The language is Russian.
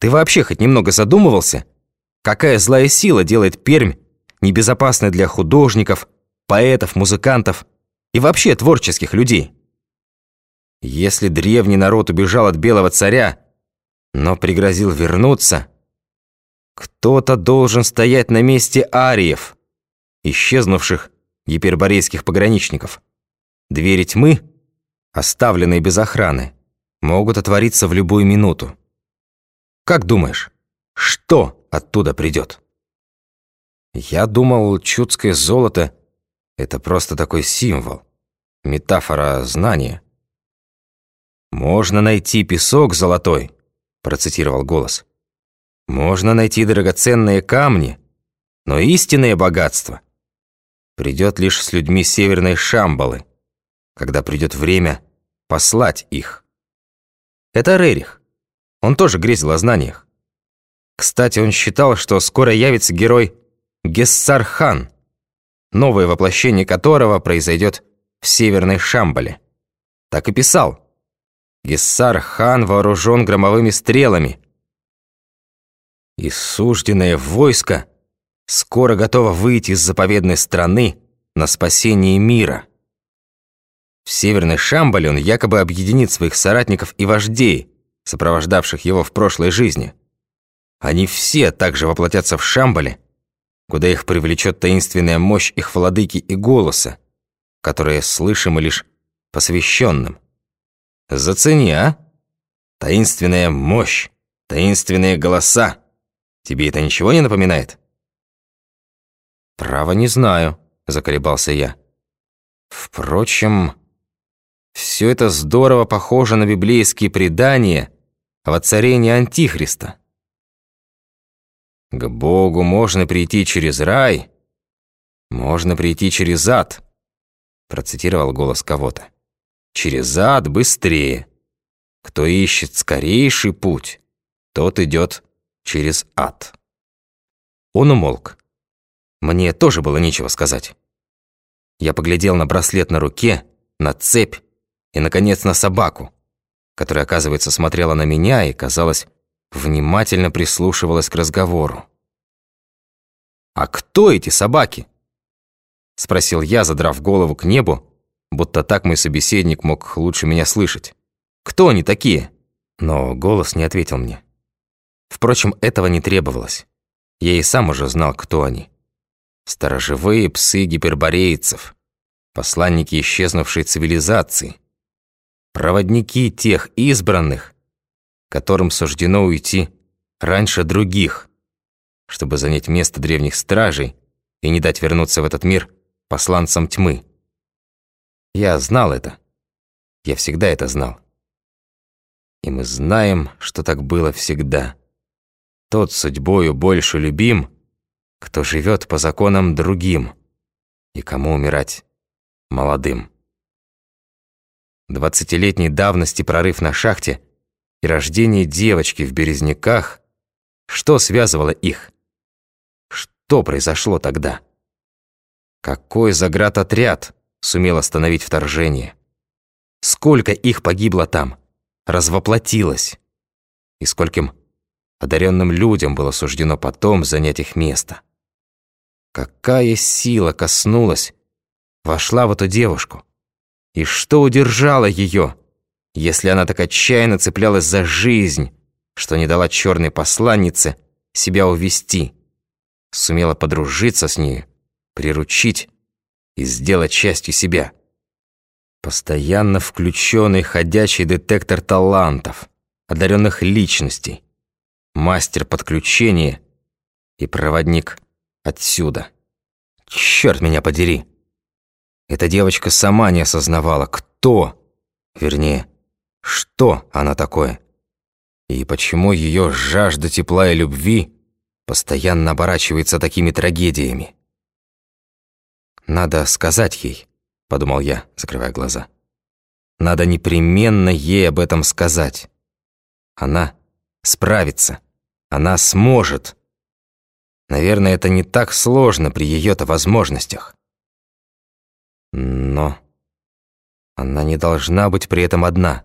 Ты вообще хоть немного задумывался, какая злая сила делает Пермь небезопасной для художников, поэтов, музыкантов и вообще творческих людей? Если древний народ убежал от белого царя, но пригрозил вернуться, кто-то должен стоять на месте ариев, исчезнувших гиперборейских пограничников. Двери тьмы, оставленные без охраны, могут отвориться в любую минуту. Как думаешь, что оттуда придет? Я думал, чудское золото — это просто такой символ, метафора знания. «Можно найти песок золотой», — процитировал голос. «Можно найти драгоценные камни, но истинное богатство придет лишь с людьми Северной Шамбалы, когда придет время послать их». Это Рерих. Он тоже грезил о знаниях. Кстати, он считал, что скоро явится герой Гессар-хан, новое воплощение которого произойдет в Северной Шамбале. Так и писал. Гессар-хан вооружен громовыми стрелами. И сужденное войско скоро готово выйти из заповедной страны на спасение мира. В Северной Шамбале он якобы объединит своих соратников и вождей, сопровождавших его в прошлой жизни. Они все также воплотятся в Шамбале, куда их привлечет таинственная мощь их владыки и голоса, которые слышимы лишь посвященным. Зацени, а? Таинственная мощь, таинственные голоса. Тебе это ничего не напоминает? Право не знаю, заколебался я. Впрочем, все это здорово похоже на библейские предания о воцарении Антихриста. К Богу можно прийти через рай, можно прийти через ад, процитировал голос кого-то. Через ад быстрее. Кто ищет скорейший путь, тот идет через ад. Он умолк. Мне тоже было нечего сказать. Я поглядел на браслет на руке, на цепь, и, наконец, на собаку, которая, оказывается, смотрела на меня и, казалось, внимательно прислушивалась к разговору. «А кто эти собаки?» — спросил я, задрав голову к небу, будто так мой собеседник мог лучше меня слышать. «Кто они такие?» Но голос не ответил мне. Впрочем, этого не требовалось. Я и сам уже знал, кто они. Сторожевые псы гиперборейцев, посланники исчезнувшей цивилизации, проводники тех избранных, которым суждено уйти раньше других, чтобы занять место древних стражей и не дать вернуться в этот мир посланцам тьмы. Я знал это. Я всегда это знал. И мы знаем, что так было всегда. Тот судьбою больше любим, кто живет по законам другим, и кому умирать молодым. Двадцатилетней давности прорыв на шахте и рождение девочки в Березняках. Что связывало их? Что произошло тогда? Какой заградотряд сумел остановить вторжение? Сколько их погибло там, развоплотилось? И скольким одаренным людям было суждено потом занять их место? Какая сила коснулась, вошла в эту девушку? И что удержало ее, если она так отчаянно цеплялась за жизнь, что не дала черной посланнице себя увести, сумела подружиться с ней, приручить и сделать частью себя? Постоянно включенный ходячий детектор талантов, одаренных личностей, мастер подключения и проводник отсюда. Черт меня подери! Эта девочка сама не осознавала, кто, вернее, что она такое. И почему ее жажда тепла и любви постоянно оборачивается такими трагедиями. «Надо сказать ей», — подумал я, закрывая глаза. «Надо непременно ей об этом сказать. Она справится. Она сможет. Наверное, это не так сложно при ее-то возможностях». Но она не должна быть при этом одна.